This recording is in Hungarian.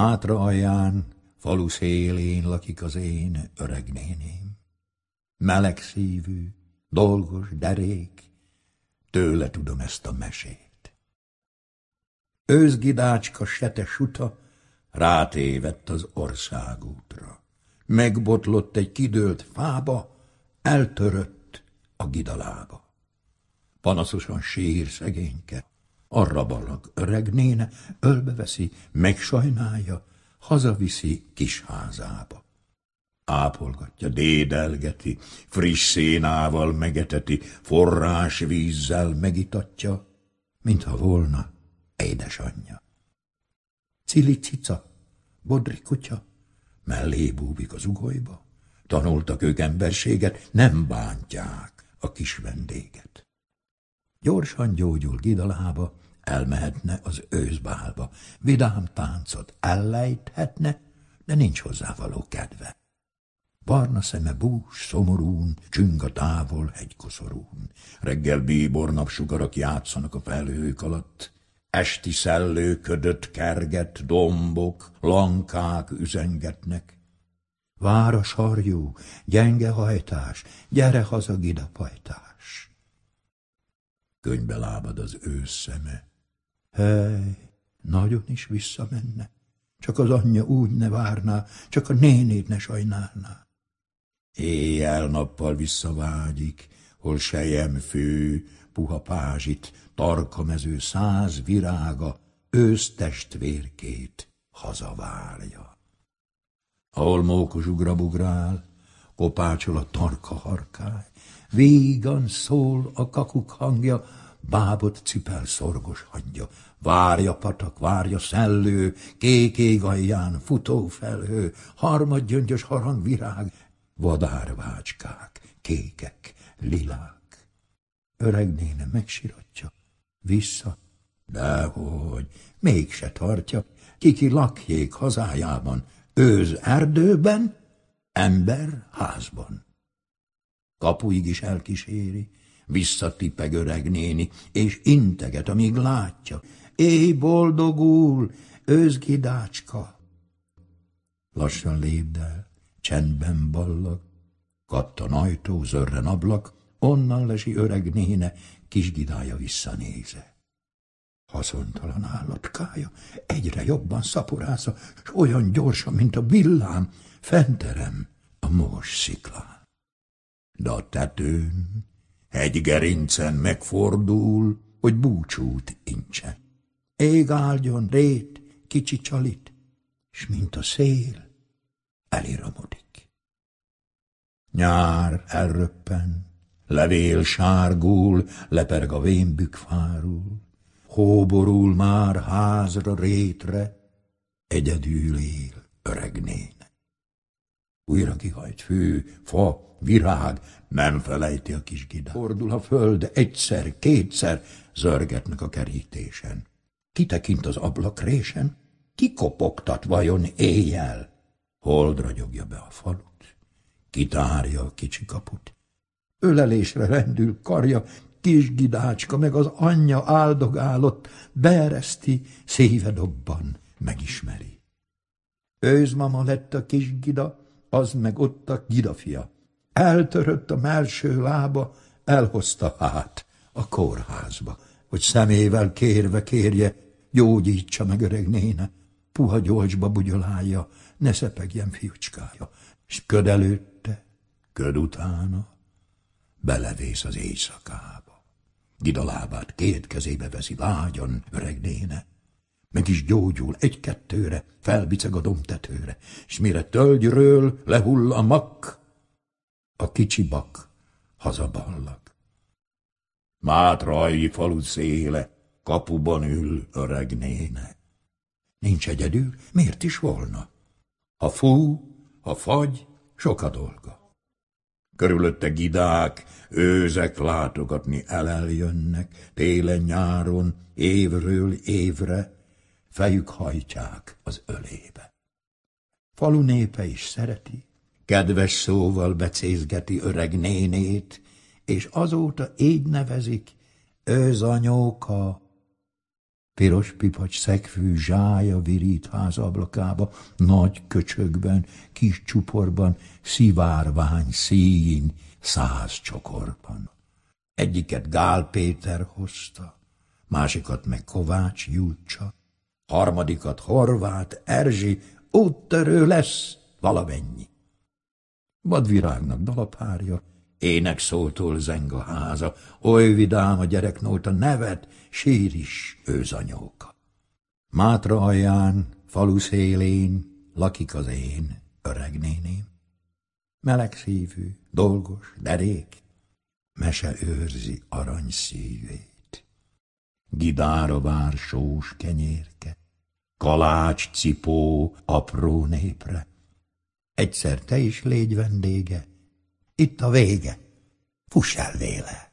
Mátra alján, falu szélén lakik az én öreg néném. Meleg szívű, dolgos, derék, tőle tudom ezt a mesét. Őzgidácska sete suta rátévedt az országútra. Megbotlott egy kidőlt fába, eltörött a gidalába. Panaszosan sír szegényke, arra ballag öreg néne, ölbeveszi, megsajnálja, hazaviszi kis házába. Ápolgatja, dédelgeti, friss szénával megeteti, forrás vízzel megitatja, mintha volna édesanyja. Cili cica, bodri kutya, mellé búbik az ugolyba, tanultak ők emberséget, nem bántják a kis vendéget. Gyorsan gyógyul gidalába, elmehetne az őszbálba, vidám táncot ellejthetne, de nincs hozzá való kedve. Barna szeme bús, szomorún, csüng a távol hegykoszorún. Reggel bíbor napsugarak játszanak a felhők alatt. Esti szellő ködött kerget, dombok, lankák üzengetnek. Vár a sarjú, gyenge hajtás, gyere haza gidapajtás. Könybe lábad az ősz szeme. Hely, nagyon is visszamenne. Csak az anyja úgy ne várná, csak a nénét ne sajnálná. Éjjel-nappal visszavágyik, hol sejem fő, puha pázsit, tarka mező száz virága, ősztestvérkét hazavárja. Ahol mókos ugrabugrál, kopácsol a tarka harkály, vígan szól a kakuk hangja, bábot cipel szorgos hangja, várja patak, várja szellő, kék ég alján futó felhő, harmad gyöngyös harangvirág, vadárvácskák, kékek, lilák. Öreg néne megsiratja, vissza, dehogy, mégse tartja, kiki lakjék hazájában, őz erdőben, ember házban. Kapuig is elkíséri, visszatipeg öreg néni, és integet, amíg látja. Éj boldogul, őzgidácska! Lassan lépdel, csendben ballag, kattan ajtó, zörren ablak, onnan lesi öreg néne, kisgidája visszanéze. Haszontalan állatkája, egyre jobban szaporásza, s olyan gyorsan, mint a villám, fenterem a mors sziklán. De a tetőn, hegygerincen megfordul, hogy búcsút incsen. Ég áldjon rét, kicsi csalit, s mint a szél, eliramodik. Nyár elröppen, levél sárgul, leperg a vénbükfárul, hóborul már házra, rétre, egyedül él öreg néne. Újra kihajt fő, fa, virág, nem felejti a kis gida. Fordul a föld, egyszer, kétszer, zörgetnek a kerítésen. Kitekint az ablakrésen, kikopogtat vajon éjjel, hold ragyogja be a falut, kitárja a kicsi kaput. Ölelésre rendül karja, kis gidácska, meg az anyja áldogálott, beereszti, szíve dobban, megismeri. Őzmama lett a kis gida, az meg ott a gidafia. Eltörött a melső lába, elhozta hát a kórházba, hogy szemével kérve kérje, gyógyítsa meg öreg néne, puha gyolcsba bugyolálja, ne szepegjen fiúcskája, s köd előtte, köd utána, belevész az éjszakába. Gida lábát két kezébe veszi lágyan öreg néne, meg is gyógyul egy-kettőre, felbiceg a domtetőre, s mire tölgyről lehull a mak, a kicsi bak hazaballag. Mátrai falu széle, kapuban ül öreg néne. Nincs egyedül, miért is volna? Ha fú, ha fagy, sok a dolga. Körülötte gidák, őzek látogatni eleljönnek, télen-nyáron, évről évre, fejük hajtják az ölébe. Falu népe is szereti, kedves szóval becézgeti öreg nénét, és azóta így nevezik, őzanyóka, Piros pipacs szegfű zsája virít ház ablakába, nagy köcsökben, kis csuporban, szivárvány szín, száz csokorban. Egyiket Gál Péter hozta, másikat meg Kovács Júcsa, harmadikat Horvát Erzsi, úttörő lesz valamennyi. Vadvirágnak dalapárja, ének szóltól zeng a háza, oly vidám a gyereknóta nevet, sír is őzanyóka. Mátra alján, falu szélén lakik az én öreg néném. Meleg szívű, dolgos, derék, mese őrzi arany szívét. Gidára vár sós kenyérke, kalács cipó apró népre. Egyszer te is légy vendége, itt a vége, fuss el véle.